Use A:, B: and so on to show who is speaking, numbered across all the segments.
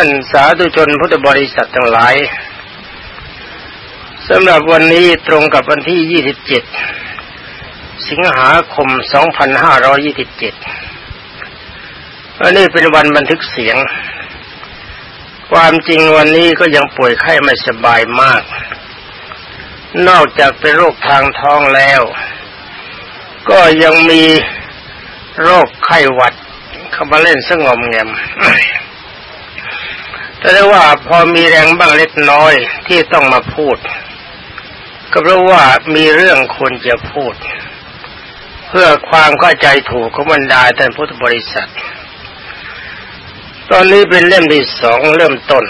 A: ท่านสาธุชนพุทธบริษัททั้งหลายสำหรับวันนี้ตรงกับวันที่ 27 สิงหาคม 2527วันนี้เป็นวันบันทึกเสียง ความจริงวันนี้ก็ยังป่วยไข้ไม่สบายมาก นอกจากเป็นโรคทางท้องแล้ว ก็ยังมีโรคไข้หวัดเข้ามาเล่นสงอมแงม แต่ได้ว่าพอมีแรงบ้างเล็กน้อยที่ต้องมาพูด ก็เพราะว่ามีเรื่องควรจะพูด เพื่อความเข้าใจถูกของบรรดาท่านพุทธบริษัท ตอนนี้เป็นเล่มที่สองเริ่มต้น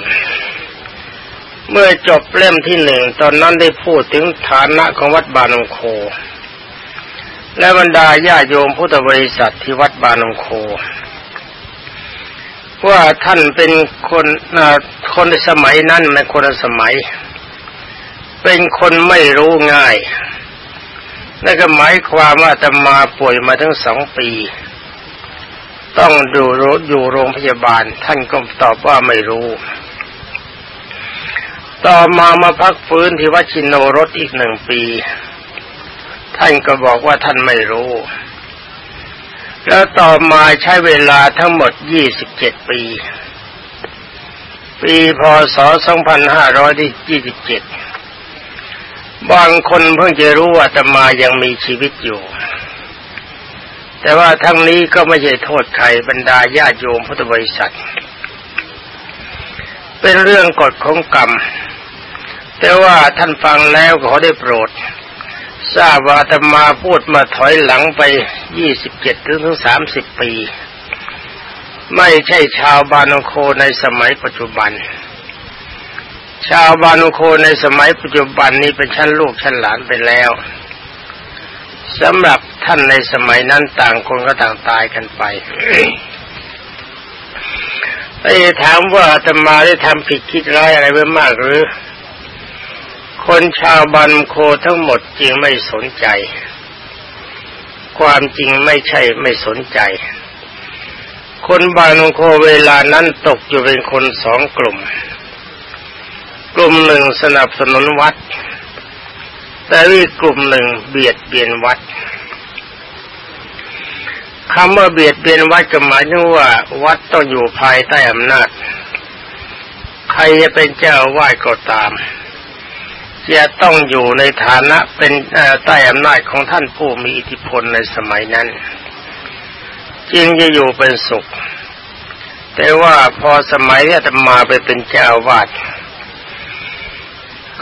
A: เมื่อจบเล่มที่หนึ่งตอนนั้นได้พูดถึงฐานะของวัดบานงโค และบรรดาญาโยมพุทธบริษัทที่วัดบานงโค ว่าท่านเป็นคนคนในสมัยนั้นไม่คนสมัย เป็นคนไม่รู้ง่ายนั่นก็หมายความว่าจะมาป่วยมาทั้งสองปี ต้องดูรถอยู่โรงพยาบาล ท่านก็ตอบว่าไม่รู้ ต่อมามาพักฟื้นที่วัชินโนรถอีกหนึ่งปี ท่านก็บอกว่าท่านไม่รู้ แล้วต่อมาใช้เวลาทั้งหมด 27 ปี ปีพศ 2527 บางคนเพิ่งจะรู้ว่าตมายังมีชีวิตอยู่ แต่ว่าทั้งนี้ก็ไม่ใช่โทษใครบรรดาญาโยมพุทธบริษัท เป็นเรื่องกฎของกรรม แต่ว่าท่านฟังแล้วขอได้โปรด ทราบว่าธรรมาพูดมาถอยหลังไปยี่สิบเจ็ดถึงถึงสามสิบปี ไม่ใช่ชาวบานโคในสมัยปัจจุบัน ชาวบานโคในสมัยปัจจุบันนี้เป็นชั้นลูกชั้นหลานไปแล้วสำหรับท่านในสมัยนั้นต่างคนก็ต่างตายกันไปไอ้ถามว่าธรรมาได้ทำผิดคิดร้ายอะไรไว้มากหรือ คนชาวบันโคทั้งหมดจริงไม่สนใจ ความจริงไม่ใช่ไม่สนใจ คนบานโคเวลานั้นตกอยู่เป็นคนสองกลุ่ม กลุ่มหนึ่งสนับสนุนวัด แต่อีกกลุ่มหนึ่งเบียดเบียนวัดคำว่าเบียดเบียนวัดก็หมายถึงว่า วัดต้องอยู่ภายใต้อำนาจ ใครจะเป็นเจ้าวาดก็ตาม จะต้องอยู่ในฐานะเป็นใต้อำนาจของท่านผู้มีอิทธิพลในสมัยนั้นจึงจะอยู่เป็นสุข แต่ว่าพอสมัยที่ธรรมาไปเป็นเจ้าวาด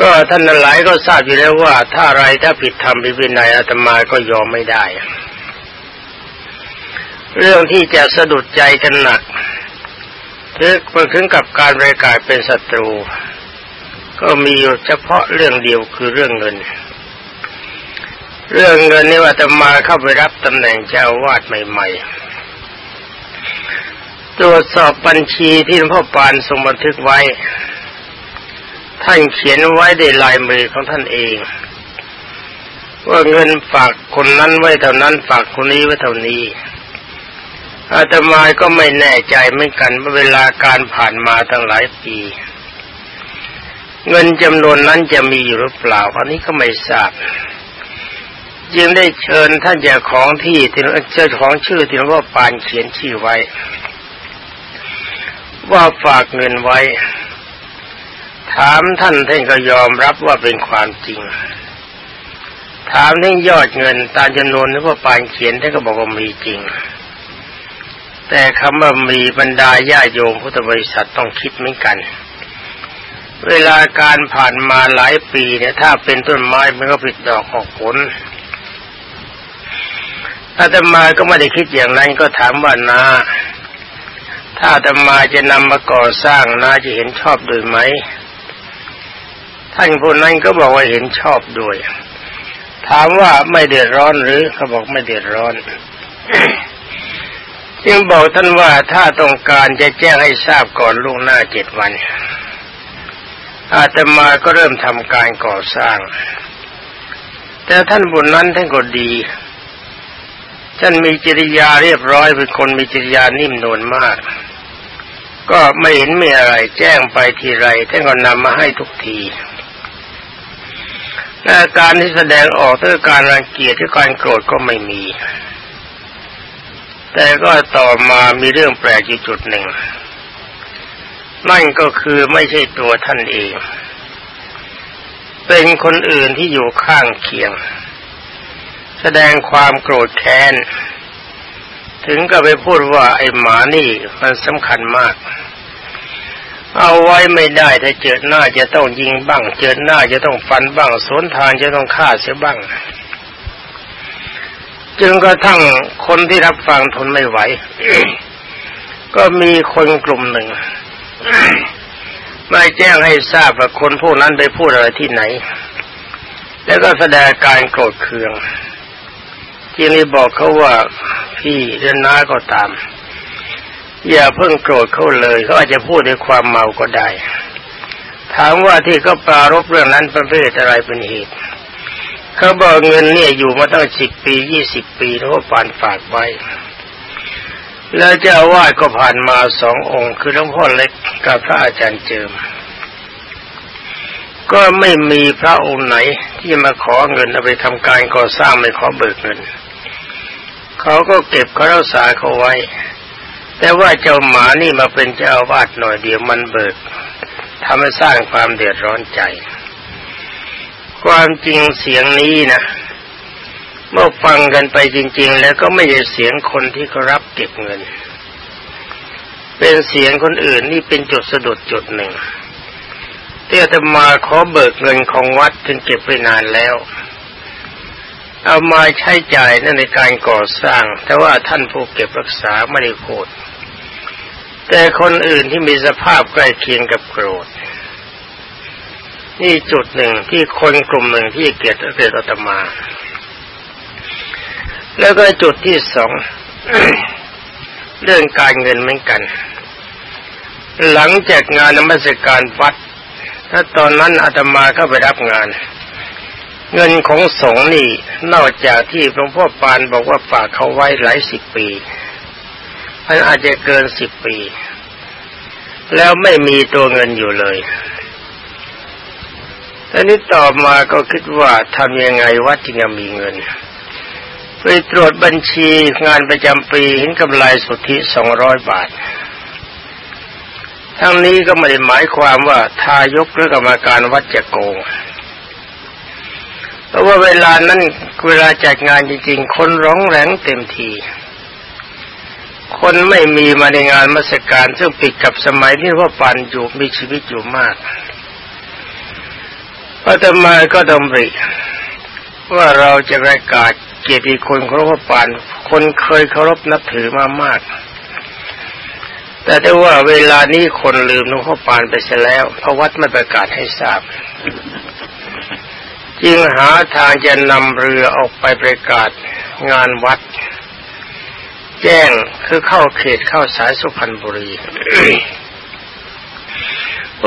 A: ก็ท่านหลายก็ทราบอยู่แล้วว่า ถ้าอะไรถ้าผิดธรรมผิดวินัยอาตมาก็ยอมไม่ได้ เรื่องที่จะสะดุดใจกันหนักถึงกับการประกาศเป็นศัตรู ก็มีอยู่เฉพาะเรื่องเดียวคือเรื่องเงิน เรื่องเงินนี่ว่าจะมาเข้าไปรับตำแหน่งเจ้าวาดใหม่ ๆ ตรวจสอบบัญชีที่หลวงพ่อปานทรงบันทึกไว้ ท่านเขียนไว้ในลายมือของท่านเอง ว่าเงินฝากคนนั้นไว้เท่านั้นฝากคนนี้ไว้เท่านี้อาตมาก็ไม่แน่ใจเหมือนกันเวลาการผ่านมาตั้งหลายปี เงินจำนวนนั้นจะมีอยู่หรือเปล่าอันนี้ก็ไม่ทราบจึงได้เชิญท่านเจ้าของที่ที่เจ้าของชื่อที่หลวงพ่อปานเขียนชื่อไว้ ว่าฝากเงินไว้ ถามท่านท่านก็ยอมรับว่าเป็นความจริง ถามถึงยอดเงินตามจำนวนที่พ่อปานเขียนท่านก็บอกว่ามีจริง แต่คำว่ามีบรรดาญาโยมพุทธบริษัทต้องคิดเหมือนกัน เวลาการผ่านมาหลายปีเนี่ย ถ้าเป็นต้นไม้มันก็ผิดดอกออกผลอาตมาก็ไม่ได้คิดอย่างนั้นก็ถามว่านาถ้าอาตมาจะนำมาก่อสร้างนาจะเห็นชอบด้วยไหมท่านผู้นั้นก็บอกว่าเห็นชอบด้วย ถามว่าไม่เดือดร้อนหรือเขาบอกไม่เดือดร้อนจึงบอกท่านว่าถ้าต้องการจะแจ้งให้ทราบก่อนล่วงหน้าเจ็ดวัน อาตมาก็เริ่มทำการก่อสร้าง แต่ท่านบุญนั้นท่านก็ดี ท่านมีจริยาเรียบร้อยเป็นคนมีจริยานิ่มนวลมาก ก็ไม่เห็นมีอะไรแจ้งไปทีไรท่านก็นำมาให้ทุกทีและการที่แสดงออกถ้าการรังเกียจหรือการโกรธก็ไม่มี แต่ก็ต่อมามีเรื่องแปลกอยู่จุดหนึ่ง นั่นก็คือไม่ใช่ตัวท่านเอง เป็นคนอื่นที่อยู่ข้างเคียง แสดงความโกรธแค้น ถึงกับไปพูดว่าไอ้หมานี่มันสำคัญมาก เอาไว้ไม่ได้ถ้าเจอหน้าจะต้องยิงบ้าง เจอหน้าจะต้องฟันบ้างสนทานจะต้องฆ่าเสียบ้าง จึงกระทั่งคนที่รับฟังทนไม่ไหว ก็มีคนกลุ่มหนึ่ง ไมาแจ้งให้ทราบว่าคนพวกนั้นไปพูดอะไรที่ไหน แล้วก็แสดงการโกรธเคือง ทีนี้บอกเขาว่าพี่เรือนน้าก็ตาม อย่าเพิ่งโกรธเขาเลยเขาอาจจะพูดด้วยความเมาก็ได้ ถามว่าที่เขาปรารบเรื่องนั้นประเภทอะไรเป็นเหตุเขาบอกเงินเนี่ยอยู่มาตั้งสิบปียี่สิบปีแล้วก็ปานฝากไว้ แล้วเจ้าวาดก็ผ่านมาสององค์ คือหลวงพ่อเล็กกับพระอาจารย์เจิม ก็ไม่มีพระองค์ไหนที่มาขอเงินเอาไปทำการก่อสร้างไม่ขอเบิกเงิน เขาก็เก็บเขารักษาเขาไว้ แต่ว่าเจ้าหมานี่มาเป็นเจ้าวาดหน่อยเดียวมันเบิกทำให้สร้างความเดือดร้อนใจ ความจริงเสียงนี้นะ เมื่อฟังกันไปจริง ๆ แล้วก็ไม่ใช่เสียงคนที่เขารับเก็บเงิน เป็นเสียงคนอื่นนี่เป็นจุดสะดุดจุดหนึ่งเตี้ยจะมาขอเบิกเงินของวัดจึงเก็บไปนานแล้ว เอามาใช้จ่ายนั่นในการก่อสร้าง แต่ว่าท่านผู้เก็บรักษาไม่ได้โกรธแต่คนอื่นที่มีสภาพใกล้เคียงกับโกรธ นี่จุดหนึ่งที่คนกลุ่มหนึ่งที่เกลียรติเกียรติตมา แล้วก็จุดที่สองเรื่องการเงินเหมือนกัน หลังจากงานนมัสการวัด ถ้าตอนนั้นอาตมาเข้าไปรับงาน เงินของสงฆ์นี่นอกจากที่หลวงพ่อปานบอกว่าฝากเขาไว้หลายสิบปีมันอาจจะเกินสิบปี แล้วไม่มีตัวเงินอยู่เลยทีนี้ต่อมาก็คิดว่าทำยังไงวัดจึงจะมีเงิน ไปตรวจบัญชีงานประจำปีเห็นกำไรสุทธิสองร้อยบาท ทั้งนี้ก็ไม่ได้หมายความว่าทายกหรือกรรมการวัดจะโกงเพราะว่าเวลานั้นเวลาจัดงานจริงๆ คนร้องแรงเต็มที คนไม่มีมาในงานมัสการซึ่งปิดกับสมัยที่ว่าปันอยู่มีชีวิตอยู่มากอาตมาก็ดำริ ว่าเราจะประกาศเกียรติคุณเคารพปาน คนเคยเคารพนับถือมามาก แต่ได้ว่าเวลานี้คนลืมหลวงพ่อปานไปเสียแล้วเพราะวัดไม่ประกาศให้ทราบ จึงหาทางจะนำเรือออกไปประกาศงานวัด แจ้งคือเข้าเขตเข้าสายสุพรรณบุรี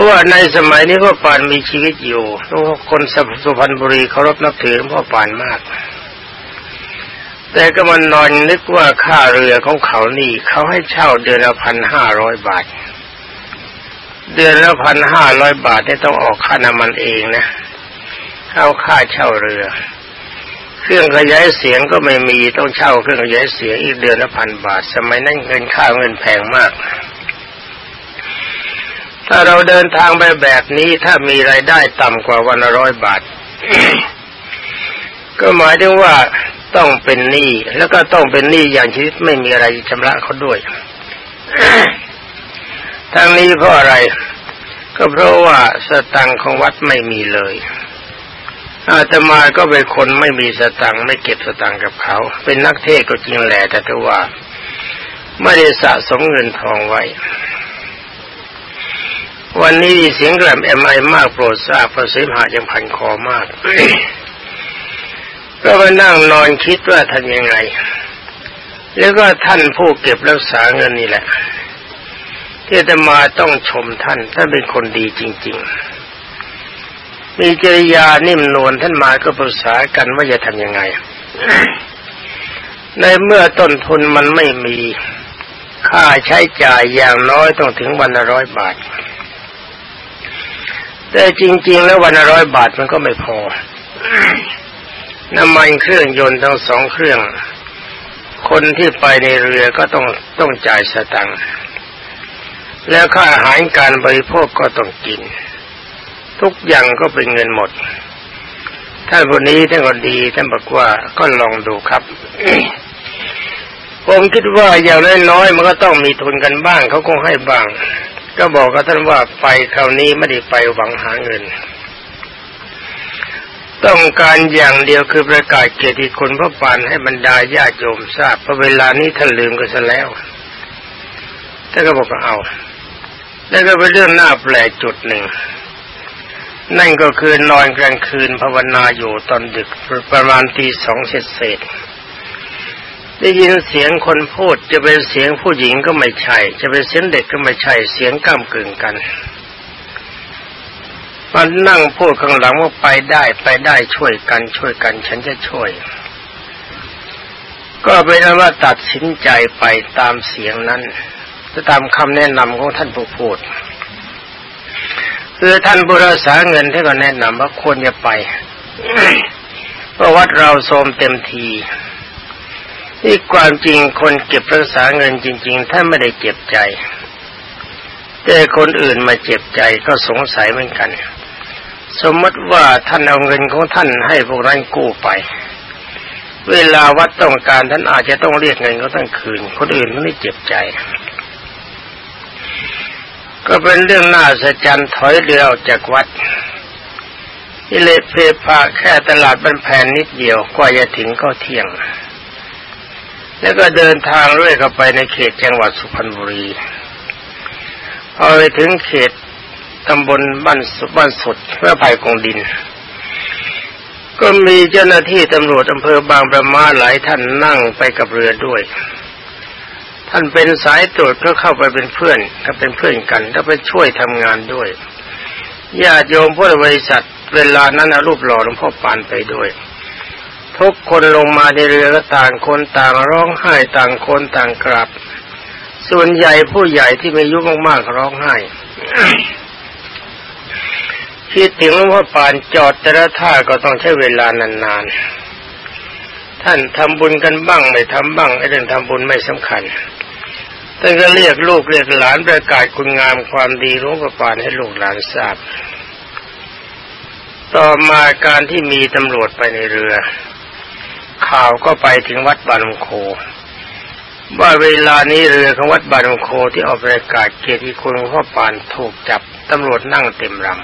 A: ว่าในสมัยนี้พ่อปานมีชีวิตอยู่ทุกคนสุพรรณบุรีเคารพนับถือพ่อปานมาก แต่ก็มันนอนนึกว่าค่าเรือของเขานี่เขาให้เช่าเดือนละพันห้าร้อยบาท เดือนละพันห้าร้อยบาทเนี่ยต้องออกค่าน้ำมันเองนะเข้าค่าเช่าเรือ เครื่องขยายเสียงก็ไม่มีต้องเช่าเครื่องขยายเสียงอีกเดือนละพันบาท สมัยนั้นเงินค่าเงินแพงมาก ถ้าเราเดินทางไปแบบนี้ถ้ามีรายได้ต่ำกว่าวันละร้อยบาท ก็หมายถึงว่าต้องเป็นหนี้แล้วก็ต้องเป็นหนี้อย่างชีวิตไม่มีอะไรชำระเขาด้วยทั้งนี้เพราะอะไร ก็เพราะว่าสตังของวัดไม่มีเลยอาตมาก็เป็นคนไม่มีสตังค์ไม่เก็บสตังค์กับเขา เป็นนักเทศก็จริงแหละแต่ว่า ไม่ได้สะสมเงินทองไว้ วันนี้เสียงแกรมเอ็มไอมากโปรดทราบเพราะเสมหายังพันคอมาก ก็มานั่งนอนคิดว่าทำยังไง แล้วก็ท่านผู้เก็บรักษาเงินนี่แหละ ที่จะมาต้องชมท่านท่านเป็นคนดีจริง ๆ มีจริยานิ่มนวลท่านมาก็ปรึกษากันว่าจะทำยังไง ในเมื่อต้นทุนมันไม่มี ค่าใช้จ่ายอย่างน้อยต้องถึงวันละร้อยบาท แต่จริง ๆ แล้ววันละร้อยบาทมันก็ไม่พอ น้ำมันเครื่องยนต์ทั้งสองเครื่อง คนที่ไปในเรือก็ต้องต้องจ่ายสตังค์แล้วค่าอาหารการบริโภคก็ต้องกิน ทุกอย่างก็เป็นเงินหมด ท่านคนนี้ท่านก็ดีท่านบอกว่าก็ลองดูครับผมคิดว่าอย่างน้อยๆมันก็ต้องมีทุนกันบ้างเขาคงให้บ้าง ก็บอกกับท่านว่าไปคราวนี้ไม่ได้ไปหวังหาเงิน ต้องการอย่างเดียวคือประกาศเกียรติคุณพระปานให้บรรดาญาติโยมทราบเพราะเวลานี้ท่านลืมกันซะแล้วท่านก็บอกว่าเอา แล้วก็เป็นเรื่องน่าแปลกจุดหนึ่ง นั่นก็คือนอนกลางคืนภาวนาอยู่ตอนดึกประมาณตีสองเศษเศษ ได้ยินเสียงคนพูดจะเป็นเสียงผู้หญิงก็ไม่ใช่ จะเป็นเสียงเด็กก็ไม่ใช่เสียงก้ามกึ่งกันมันนั่งพูดข้างหลังว่าไปได้ไปได้ช่วยกันช่วยกัน ฉันจะช่วย ก็เป็นว่าตัดสินใจไปตามเสียงนั้นจะตามคำแนะนำของท่านผู้พูดคือท่านบุรษาเงินท่านก็แนะนำว่าควรจะไปเพราะวัดเราโทมเต็มที นี่ความจริงคนเก็บรักษาเงินจริงๆท่านไม่ได้เจ็บใจ แต่คนอื่นมาเจ็บใจก็สงสัยเหมือนกัน สมมติว่าท่านเอาเงินของท่านให้พวกนั้นกู้ไป เวลาวัดต้องการท่านอาจจะต้องเรียกเงินเขาตั้งคืน คนอื่นไม่เจ็บใจ ก็เป็นเรื่องน่าสะใจถอยเรือออกจากวัดอิเลเพพาแค่ตลาดบันแผนนิดเดียวกว่าจะถึงก็เที่ยง แล้วก็เดินทางเรื่อยเข้าไปในเขตจังหวัดสุพรรณบุรีพอไปถึงเขตตำบลบ้านสุบ้านสุดเพื่อภัยกองดิน ก็มีเจ้าหน้าที่ตำรวจอำเภอบางประมาหลายท่านนั่งไปกับเรือด้วย ท่านเป็นสายตรวจก็เข้าไปเป็นเพื่อนก็เป็นเพื่อนกันแล้วไปช่วยทำงานด้วยญาติโยมพุทธบริษัทเวลานั้นเอารูปหล่อหลวงพ่อปานไปด้วย ทุกคนลงมาในเรือก็ต่างคนต่างร้องไห้ต่างคนต่างกราบ ส่วนใหญ่ผู้ใหญ่ที่มีอายุมากๆร้องไห้คิดถึงว่าป่านจอดแต่ละท่าก็ต้องใช้เวลานานๆ ท่านทำบุญกันบ้างไม่ทำบ้างไอ้เรื่องทำบุญไม่สำคัญท่านก็เรียกลูกเรียกหลานประกาศคุณงามความดีรู้ประปานให้ลูกหลานทราบ ต่อมาการที่มีตำรวจไปในเรือ ข่าวก็ไปถึงวัดบานมโค ว่าเวลานี้เรือของวัดบานมโคที่ออกประกาศเกียรติคุณพ่อปานถูกจับตำรวจนั่งเต็มรัง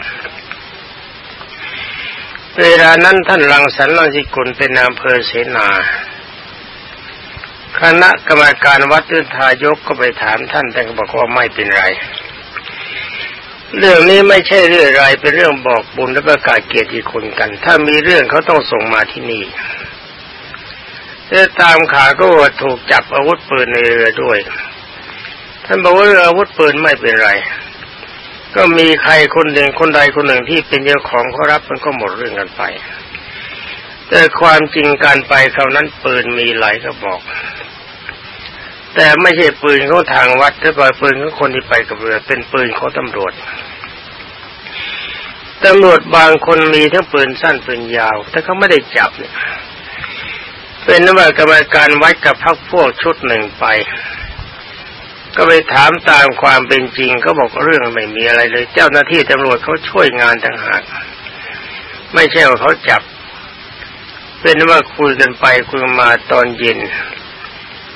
A: เวลานั้นท่านรังสรรค์ลังสิกุลเป็นนายอำเภอเสนาคณะกรรมการวัดตุทายกก็ไปถามท่านแต่ก็บอกว่าไม่เป็นไร เรื่องนี้ไม่ใช่เรื่องไรเป็นเรื่องบอกบุญและประกาศเกียรติคุณกัน ถ้ามีเรื่องเขาต้องส่งมาที่นี่ แต่ตามขาก็ถูกจับอาวุธปืนในเรือด้วย ท่านบอกว่าอาวุธปืนไม่เป็นไร ก็มีใครคนหนึ่งคนใดคนหนึ่งที่เป็นเจ้าของเขารับมันก็หมดเรื่องกันไป แต่ความจริงการไปคราวนั้นปืนมีหลายกระบอก แต่ไม่ใช่ปืนของทางวัดแต่เป็นปืนของคนที่ไปกับเรือเป็นปืนของตำรวจตำรวจบางคนมีทั้งปืนสั้นปืนยาว แต่เขาไม่ได้จับเนี่ย เป็นนว่ากรรมการวัดกับพักพวกชุดหนึ่งไป ก็ไปถามตามความเป็นจริงก็บอกเรื่องไม่มีอะไรเลย เจ้าหน้าที่ตำรวจเขาช่วยงานต่างหากไม่ใช่ว่าเขาจับ เป็นว่าคุยกันไปคุยมาตอนเย็น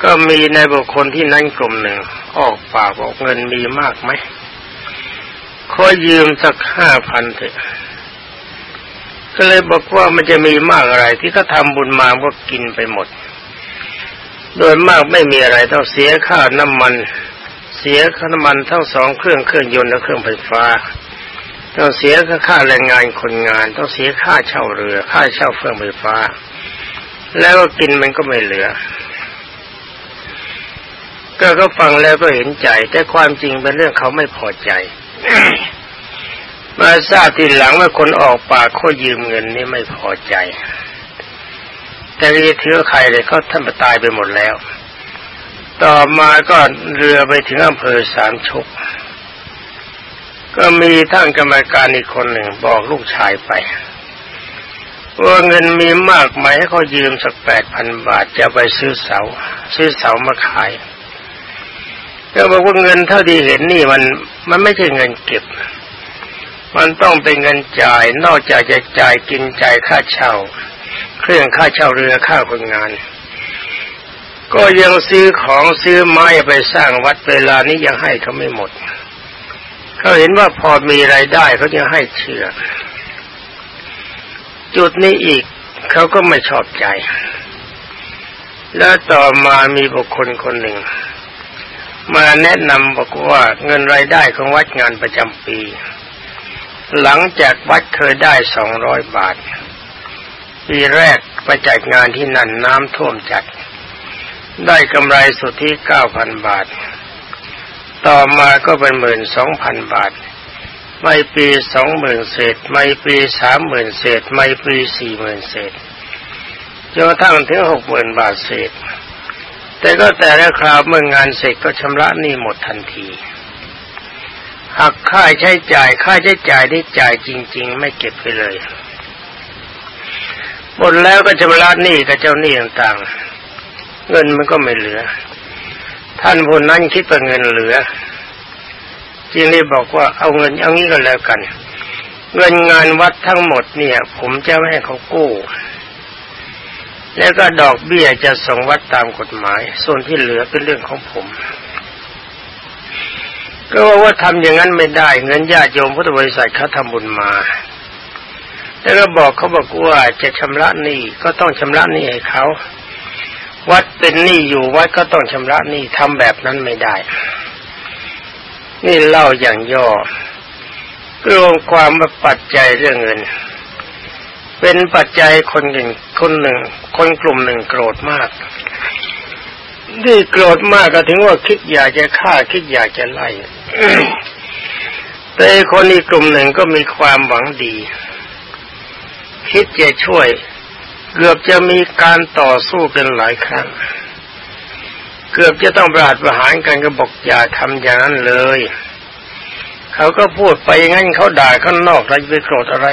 A: ก็มีในบุคคลที่นั่นกลุ่มหนึ่ง ออกปากบอกเงินมีมากไหมขอยืมสักห้าพันเถอะ ก็เลยบอกว่ามันจะมีมากอะไร ที่เขาทาบุญมาก็กินไปหมด โดยมากไม่มีอะไรต้องเสียค่าน้ำมัน เสียค่าน้ำมันทั้งสองเครื่องเครื่องยนต์และเครื่องไฟฟ้า ต้องเสียค่าแรงงานคนงาน ต้องเสียค่าเช่าเรือ ค่าเช่าเครื่องไฟฟ้า แล้วก็กินมันก็ไม่เหลือก็ก็ฟังแล้วก็เห็นใจ แต่ความจริงเป็นเรื่องเขาไม่พอใจ มาทราบทีหลังว่าคนออกปากเขายืมเงินนี่ไม่พอใจ แต่จะถือใครเลยเขาท่านตายไปหมดแล้ว ต่อมาก็เรือไปถึงอำเภอสามชุก ก็มีท่านกรรมการอีกคนหนึ่งบอกลูกชายไปว่าเงินมีมากไหมให้เขายืมสักแปดพันบาทจะไปซื้อเสา ซื้อเสามาขายก็บอกว่าเงินเท่าที่เห็นนี่มันมันไม่ใช่เงินเก็บ มันต้องเป็นเงินจ่ายนอกจากจะจ่ายกินจ่ายค่าเช่า เครื่องค่าเช่าเรือค่าคนงาน ก็ยังซื้อของซื้อไม้ไปสร้างวัดเวลานี้ยังให้เขาไม่หมดเขาเห็นว่าพอมีไรายได้เขาจะให้เชื่อ จุดนี้อีกเขาก็ไม่ชอบใจ แล้วต่อมามีบุคคลคนหนึ่ง มาแนะนำบอกว่าเงินรายได้ของวัดงานประจำปี หลังจากวัดเคยได้สองร้อยบาท ปีแรกไปจัดงานที่นั่นน้ำท่วมจัด ได้กำไรสุทธิเก้าพันบาท ต่อมาก็เป็นหมื่นสองพันบาท ไม่ปีสองหมื่นเศษ ไม่ปีสามหมื่นเศษ ไม่ปีสี่หมื่นเศษจนกระทั่งถึงหกหมื่นบาทเศษ แต่ก็แต่ละคราวเมื่องานเสร็จก็ชำระหนี้หมดทันที หักค่าใช้จ่ายค่าใช้จ่ายที่จ่ายจริง ๆ ไม่เก็บไปเลยหมดแล้วก็ชำระหนี้กับเจ้าหนี้ต่างๆ เงินมันก็ไม่เหลือ ท่านผู้นั้นคิดว่าเงินเหลือจึงได้บอกว่าเอาเงินเอางี้ก็แล้วกัน เงินงานวัดทั้งหมดเนี่ย ผมจะไม่ให้เขากู้ แล้วก็ดอกเบี้ยจะส่งวัดตามกฎหมาย ส่วนที่เหลือเป็นเรื่องของผม ก็ว่าว่าทำอย่างนั้นไม่ได้ เงินญาติโยมพุทธบริษัทเขาทำบุญมา แล้วก็บอกเขาบอกว่าจะชำระหนี้ก็ต้องชำระหนี้ให้เขาวัดเป็นหนี้อยู่วัดก็ต้องชำระหนี้ทำแบบนั้นไม่ได้ นี่เล่าอย่างย่อรวมความมาปัจจัยเรื่องเงิน เป็นปัจจัยคนหนึ่งคนหนึ่ง คนกลุ่มหนึ่งโกรธมาก ที่โกรธมากก็ถึงว่าคิดอยากจะฆ่าคิดอยากจะไล่แต่คนอีกกลุ่มหนึ่งก็มีความหวังดี คิดจะช่วย เกือบจะมีการต่อสู้กันหลายครั้ง เกือบจะต้องประหารประหารกันก็บอกอย่าทำอย่างนั้นเลย เขาก็พูดไปงั้นเขาด่าข้างนอกเรไปโกรธอะไร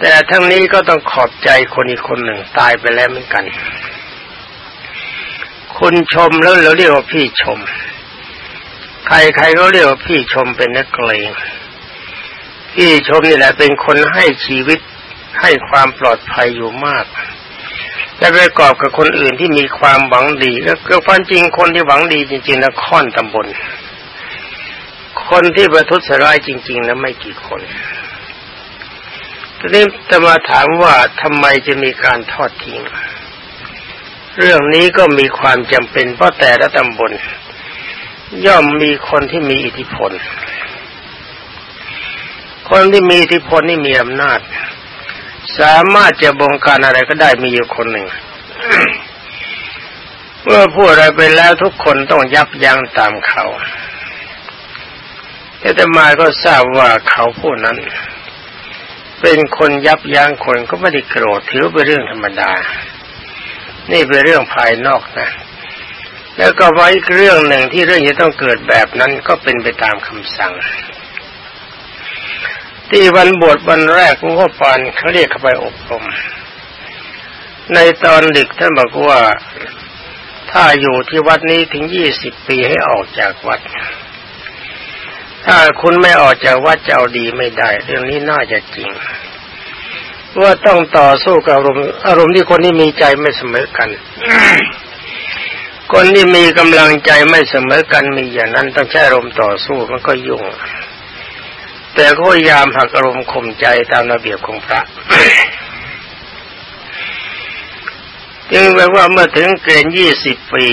A: แต่ทั้งนี้ก็ต้องขอบใจคนอีกคนหนึ่งตายไปแล้วเหมือนกัน คุณชมแล้วเราเรียกว่าพี่ชม ใครๆก็เรียกว่าพี่ชมเป็นนักเลงพี่ชมนี่แหละเป็นคนให้ชีวิตให้ความปลอดภัยอยู่มากและประกอบกับคนอื่นที่มีความหวังดีก็คือความจริงคนที่หวังดีจริงๆนะค่อนตำบล คนที่ประทุษร้ายจริงๆนะไม่กี่คนทีนี้จะมาถามว่าทำไมจะมีการทอดทิ้ง เรื่องนี้ก็มีความจำเป็นเพราะแต่ละตำบล ย่อมมีคนที่มีอิทธิพล คนที่มีอิทธิพลนี่มีอำนาจ สามารถจะบงการอะไรก็ได้มีอยู่คนหนึ่งเมื่อพูดอะไรไปแล้วทุกคนต้องยับยั้งตามเขาแต่มาก็ทราบว่าเขาผู้นั้น เป็นคนยับยั้งคนก็ไม่ได้โกรธถือเป็นเรื่องธรรมดา นี่เป็นเรื่องภายนอกนะ แล้วก็ไว้เรื่องหนึ่งที่เรื่องจะต้องเกิดแบบนั้นก็เป็นไปตามคำสั่ง ที่วันบวชวันแรกหลวงพ่อปานเขาเรียกเข้าไปอบรม ในตอนดึกท่านบอกว่าถ้าอยู่ที่วัดนี้ถึงยี่สิบปีให้ออกจากวัด ถ้าคุณไม่ออกจากวัดจะเอาดีไม่ได้ เรื่องนี้น่าจะจริง ว่าต้องต่อสู้กับอารมณ์อารมณ์ที่คนที่มีใจไม่เสมอกัน คนที่มีกำลังใจไม่เสมอกันมีอย่างนั้นต้องใช้อารมณ์ต่อสู้มันก็ยุ่ง แต่ก็พยายามหักอารมณ์ข่มใจตามระเบียบของพระจึงแปลว่าเมื่อถึงเกณฑ์ยี่สิบปี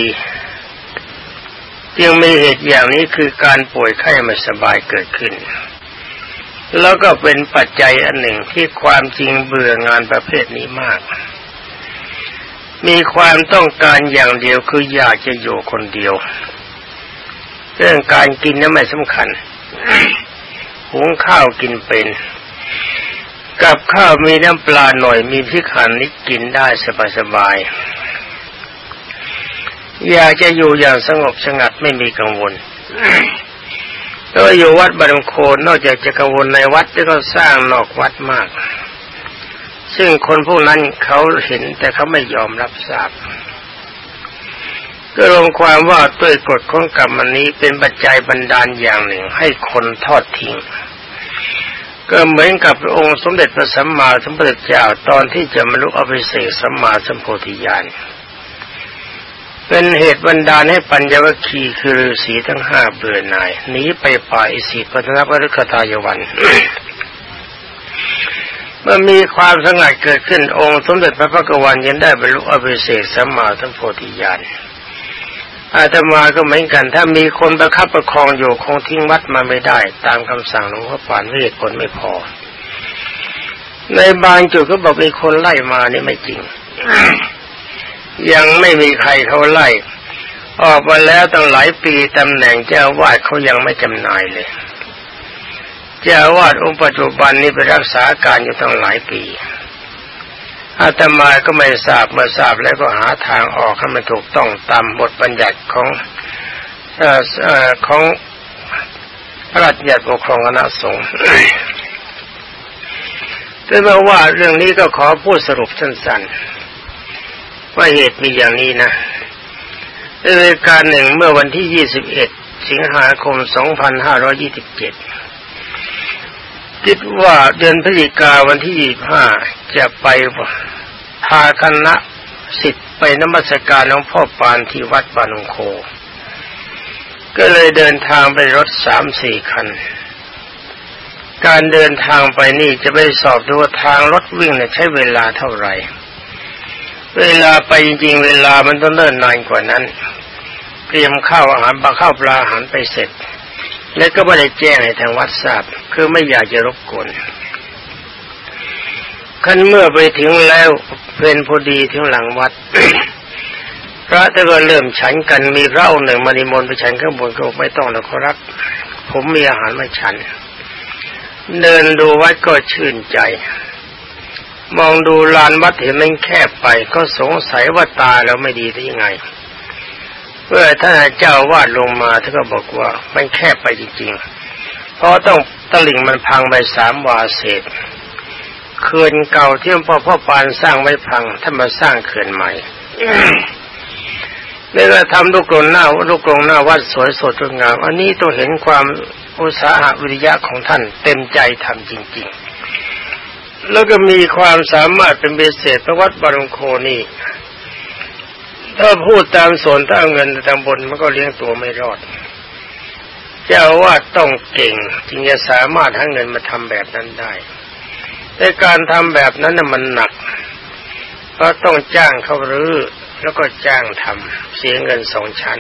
A: ยังมีเหตุอย่างนี้คือการป่วยไข้ไม่สบายเกิดขึ้น แล้วก็เป็นปัจจัยอันหนึ่งที่ความจริงเบื่องานประเภทนี้มาก มีความต้องการอย่างเดียวคืออยากจะอยู่คนเดียว เรื่องการกินนั้นไม่สำคัญหุงข้าวกินเป็น กับข้าวมีน้ำปลาหน่อยมีพริกขันนิดกินได้สบายๆอยากจะอยู่อย่างสงบสงัดไม่มีกังวล ก็อยู่วัดบารมโคนนอกจากจะกังวลในวัดที่เขาสร้างนอกวัดมาก ซึ่งคนพวกนั้นเขาเห็นแต่เขาไม่ยอมรับทราบก็รวมความว่าด้วยกฎของกรรมอันนี้เป็นปัจจัยบันดาลอย่างหนึ่งให้คนทอดทิ้ง ก็เหมือนกับองค์สมเด็จพระสัมมาสัมพุทธเจ้าตอนที่จะมรุอภิเศษสัมมาสัมโพธิญาณ เป็นเหตุบันดาลให้ปัญญวคีคือฤาษีทั้งห้าเบื่อหน่ายหนีไปป่าอิสิปตนวรุคทายวันเมื่อมีความสงัดเกิดขึ้นองค์สมเด็จพระพักวันยังได้บรรลุอภิเศษสัมมาสัมโพธิญาณอาตมาก็เหมือนกัน ถ้ามีคนประคับประคองอยู่คงทิ้งวัดมาไม่ได้ ตามคำสั่งหลวงพ่อปานเหตุผลไม่พอ ในบางจุดก็บอกมีคนไล่มานี่ไม่จริง ยังไม่มีใครเขาไล่ ออกมาแล้วตั้งหลายปีตำแหน่งเจ้าวาดเขายังไม่จำนายเลย เจ้าวาดองค์ปัจจุบันนี้ไปรักษาการอยู่ตั้งหลายปีอาตมาก็ไม่ทราบเมื่อทราบแล้วก็หาทางออกให้มันถูกต้องตามบทบัญญัติของออของพระราชบัญญัติปกครองคณะสงฆ์แต่เมื่อว่าเรื่องนี้ก็ขอพูดสรุปสั้นๆ ว่าเหตุมีอย่างนี้นะในรายการหนึ่งเมื่อวันที่ 21 สิงหาคม 2527 คิดว่าเดือนพฤศจิกาวันที่ 25 จะไปพาคณะสิทธิ์ไปนมัสการหลวงพ่อปานที่วัดปานงโค ก็เลยเดินทางไปรถสามสี่คัน การเดินทางไปนี่จะไปสอบดูว่าทางรถวิ่งเนี่ยใช้เวลาเท่าไหร่ เวลาไปจริงเวลามันต้องเนิ่นนานกว่านั้น เตรียมข้าวอาหารบาข้าวปลาอาหารไปเสร็จ แล้วก็ไม่ได้แจ้งให้ทางวัดทราบ คือไม่อยากจะรบกวนขั้นเมื่อไปถึงแล้วเป็นพอดีถึงหลังวัด พระท่านก็เริ่มฉันกันมีเร่าหนึ่งมานิมนต์ไปฉันข้างบนก็ไม่ต้องแล้วขอรับ ผมมีอาหารมาฉัน เดินดูวัดก็ชื่นใจ มองดูลานวัดเห็นมันแคบไป ก็สงสัยว่าตาแล้วไม่ดีได้ยังไงเมื่อท่านเจ้าวาดลงมาท่านก็บอกว่ามันแคบไปจริงๆ เพราะต้องตลิ่งมันพังไปสามวาเศษเขื่อนเก่าที่พ่อพ่อปานสร้างไว้พังท่านมาสร้างเขื่อนใหม่นี่ก็ทำลูกกรงหน้าลูกกรงหน้าวัดสวยสดงดงามอันนี้ต้องเห็นความอุตสาหะวิริยะของท่านเต็มใจทำจริง ๆ แล้วก็มีความสามารถเป็นเบสเศษพระวัดบารมโคนี่ ถ้าพูดตามส่วนถ้าเอาเงินตามบนมันก็เลี้ยงตัวไม่รอด เจ้าว่าต้องเก่งจึงจะสามารถหาเงินมาทำแบบนั้นได้แต่การทำแบบนั้นน่ะมันหนัก เพราะต้องจ้างเขารื้อแล้วก็จ้างทำเสียเงินสองชั้น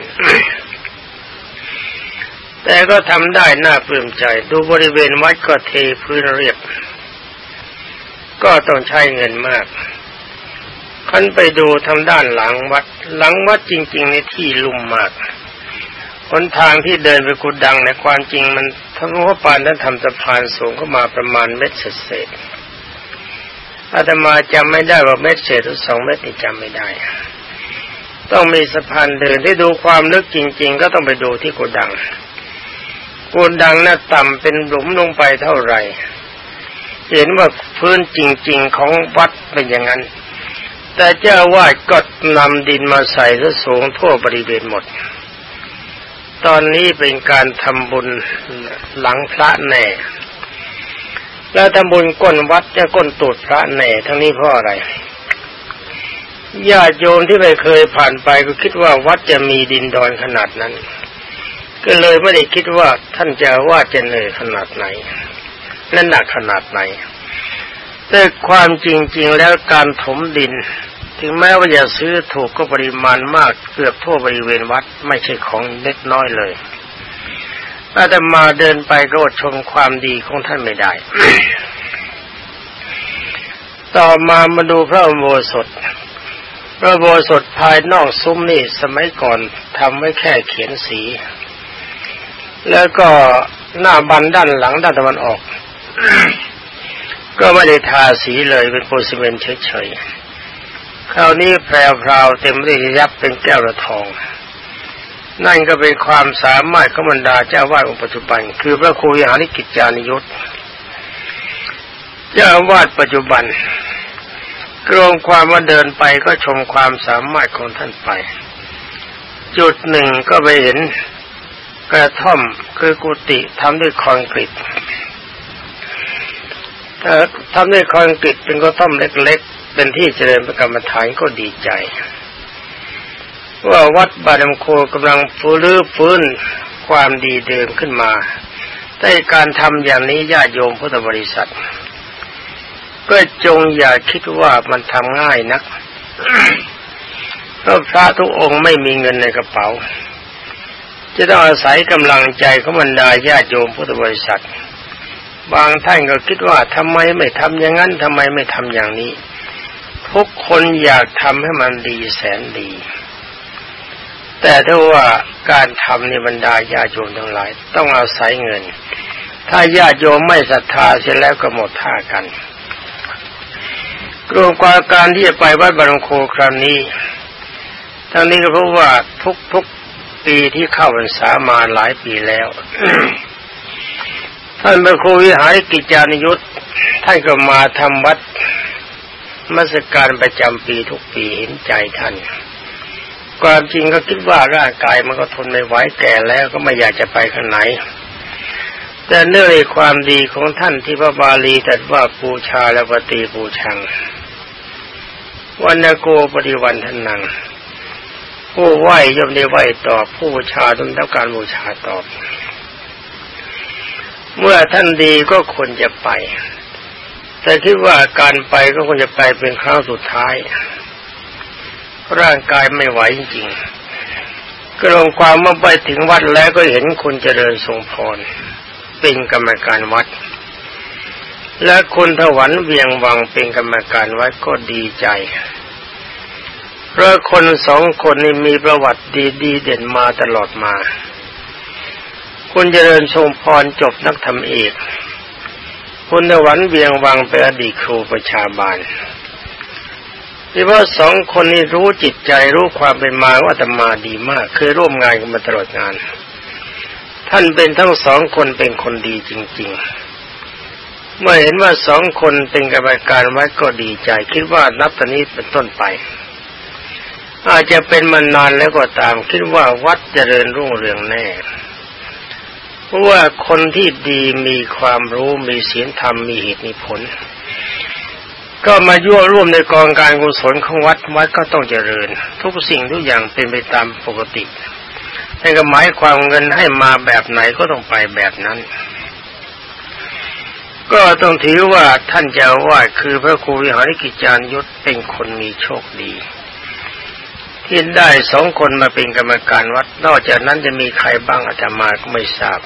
A: แต่ก็ทำได้น่าปลื้มใจ ดูบริเวณวัดก็เทพื้นเรียบ ก็ต้องใช้เงินมากคันไปดูทางด้านหลังวัด หลังวัดจริง ๆ ในที่ลุ่มมากคนทางที่เดินไปกุดดังในความจริงมันทั้งว่าปานนั้นทำสะพานสูงเข้ามาประมาณเม็ดเศษอาตมาจำไม่ได้ว่าเม็ดเศษหรือสองเม็ดนี่จำไม่ได้ ต้องมีสะพานเดินที่ดูความลึกจริง ๆ ก็ต้องไปดูที่กุดังกุดังน่ะต่ำเป็นหลุมลงไปเท่าไหร่ เห็นว่าพื้นจริง ๆของวัดเป็นอย่างนั้น แต่เจ้าวาดก็นำดินมาใส่ซะสูงทั่วบริเวณหมด ตอนนี้เป็นการทำบุญหลังพระแน่ แล้วทำบุญก้นวัดจะก้นตูดพระแน่ ทั้งนี้เพราะอะไรญาติโยมที่ไม่เคยผ่านไปก็คิดว่าวัดจะมีดินดอนขนาดนั้น ก็เลยไม่ได้คิดว่าท่านจะว่าจะเหนื่อยขนาดไหน และหนักขนาดไหนแต่ความจริง ๆ แล้วการถมดิน ถึงแม้ว่าจะซื้อถูกก็ปริมาณมากเกือบทั่วบริเวณวัดไม่ใช่ของเล็กน้อยเลยอาตมาเดินไปก็อดชมความดีของท่านไม่ได้ ต่อมามาดูพระโบสถ พระโบสถภายนอกซุ้มนี่สมัยก่อนทำไว้แค่เขียนสี แล้วก็หน้าบันด้านหลังด้านตะวันออก ก็ไม่ได้ทาสีเลยเป็นโพซิเมนเฉยๆคราวนี้แพรวพราวเต็มไปด้วยยับเป็นแก้วระทอง นั่นก็เป็นความสามารถของบรรดาเจ้าวาดองค์ปัจจุบัน คือพระครูยานิกิจจานิยุทธเจ้าวาดปัจจุบันกรงความว่าเดินไปก็ชมความสามารถของท่านไป จุดหนึ่งก็ไปเห็นกระท่อมคือกุฏิทำด้วยคอนกรีต ทำด้วยคอนกรีตเป็นกระท่อมเล็ก ๆ เป็นที่เจริญประกรรมฐานก็ดีใจ ว่าวัดบาดมโคกำลังฟื้นฟื้นความดีเดิมขึ้นมาแต่การทำอย่างนี้ญาติโยมพุทธบริษัท ก็จงอย่าคิดว่ามันทำง่ายนักเพราะพระทุกองค์ไม่มีเงินในกระเป๋า จะต้องอาศัยกำลังใจของบรรดาญาติโยมพุทธบริษัท บางท่านก็คิดว่าทำไมไม่ทำอย่างนั้นทำไมไม่ทำอย่างนี้ ทุกคนอยากทำให้มันดีแสนดี แต่ถ้าว่าการทำในบรรดาญาโยมทั้งหลาย ต้องอาศัยเงิน ถ้าญาโยมไม่ศรัทธาเสร็จแล้วก็หมดท่ากันรวมความการที่จะไปวัดบารมโคครั้งนี้ทั้งนี้ก็เพราะว่าทุกๆปีที่เข้าพรรษามาหลายปีแล้ว ท่านพระครูวิหารกิจจานิยุทธท่านก็มาทำวัดมัสการประจำปีทุกปีเห็นใจท่าน ความจริงก็คิดว่าร่างกายมันก็ทนไม่ไหวแก่แล้วก็ไม่อยากจะไปข้างไหน แต่เนื่องในความดีของท่านที่พระบาลีตรัสว่าปูชาและปฏิปูชังวันโกปฏิวันทนัง ผู้ไหวย่อมได้ไหวตอบผู้บูชาต้องต้องการบูชาตอบ เมื่อท่านดีก็ควรจะไป แต่คิดว่าการไปก็ควรจะไปเป็นครั้งสุดท้าย ร่างกายไม่ไหวจริงๆก็ลงความเมื่อไปถึงวัดแล้วก็เห็นคนเจริญทรงพร เป็นกรรมการวัด และคุณถวันเวียงวังเป็นกรรมการวัดก็ดีใจเพราะคนสองคนนี้มีประวัติดีดีเด่นมาตลอดมา คุณเจริญทรงพรจบนักธรรมเอก คุณนวันเวียงวังเป็นอดีตครูประชาบาลที่ว่าสองคนนี้รู้จิตใจรู้ความเป็นมาว่าธรรมาดีมาก เคยร่วมงานกันมาตลอดงาน ท่านเป็นทั้งสองคนเป็นคนดีจริง ๆ เมื่อเห็นว่าสองคนเป็นกรรมการวัดก็ดีใจ คิดว่านับตอนนี้เป็นต้นไป อาจจะเป็นมานานแล้วก็ตามคิดว่าวัดเจริญรุ่งเรืองแน่ เพราะว่าคนที่ดีมีความรู้มีศีลธรรมมีเหตุมีผล ก็มายั่วร่วมในกองการกุศลของวัดวัดก็ต้องเจริญ ทุกสิ่งทุกอย่างเป็นไปตามปกติแต่ก็หมายความเงินให้มาแบบไหนก็ต้องไปแบบนั้น ก็ต้องถือว่าท่านเจ้าวาคือพระครูวิหารกิจจารยุทธเป็นคนมีโชคดี ที่ได้สองคนมาเป็นกรรมการวัด นอกจากนั้นจะมีใครบ้างอาตมาก็ไม่ทราบ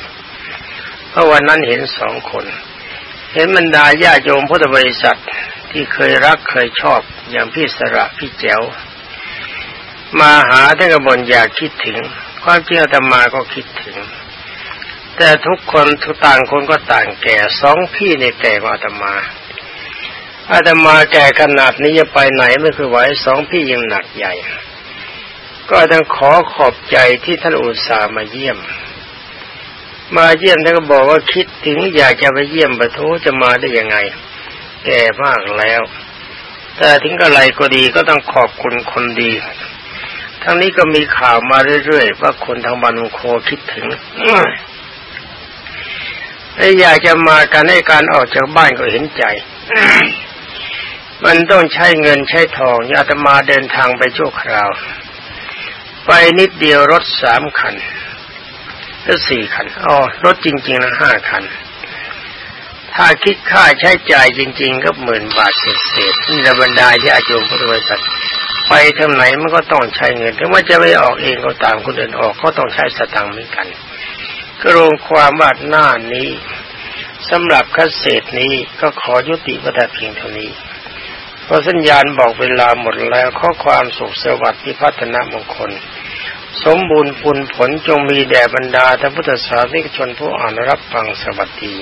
A: เพราะวันนั้นเห็นสองคน เห็นบรรดาญาโยมพุทธบริษัทที่เคยรักเคยชอบอย่างพี่สระพี่แจ๋วมาหาท่านกบนอยากคิดถึง ความจริงอาตมาก็คิดถึง แต่ทุกคนทุกต่างคนก็ต่างแก่สองพี่ในแก่กว่าอาตมาอาตมาแก่ขนาดนี้จะไปไหนไม่คือไหวสองพี่ยังหนักใหญ่ ก็ต้องขอขอบใจที่ท่านอุตส่าห์มาเยี่ยม มาเยี่ยมท่านก็บอกว่าคิดถึงอยากจะไปเยี่ยมปะโทจะมาได้ยังไง แก่มากแล้ว แต่ถึงกระไรก็ดีก็ต้องขอบคุณคนดี ทั้งนี้ก็มีข่าวมาเรื่อยๆว่าคนทางบันโคคิดถึงถ้าอยากจะมาการให้การออกจากบ้านก็เห็นใจ มันต้องใช้เงินใช้ทองญาตมาเดินทางไปชั่วคราว ไปนิดเดียวรถสามคันก็สี่คันอ๋อรถจริงๆนะห้าคัน ถ้าคิดค่าใช้จ่ายจริง ๆ ก็หมื่นบาทเศษๆนี่ระบรรดาญาโยมพุทธบริษัทไปทางไหนมันก็ต้องใช้เงินถึงว่าจะไม่ออกเองก็ตามคนอื่นออกก็ต้องใช้สตังค์เหมือนกัน ก็รวมความว่าหน้านี้สำหรับคัสเศษนี้ก็ขอยุติประดับเพียงเท่านี้ พราะสัญญาณบอกเวลาหมดแล้วข้อความสุขสวัสดิ์ที่พัฒนามงคล สมบูรณ์ปุณผลจงมีแด่บรรดาท่านพุทธศาสนิกชนผู้อ่านรับฟังสวัสดี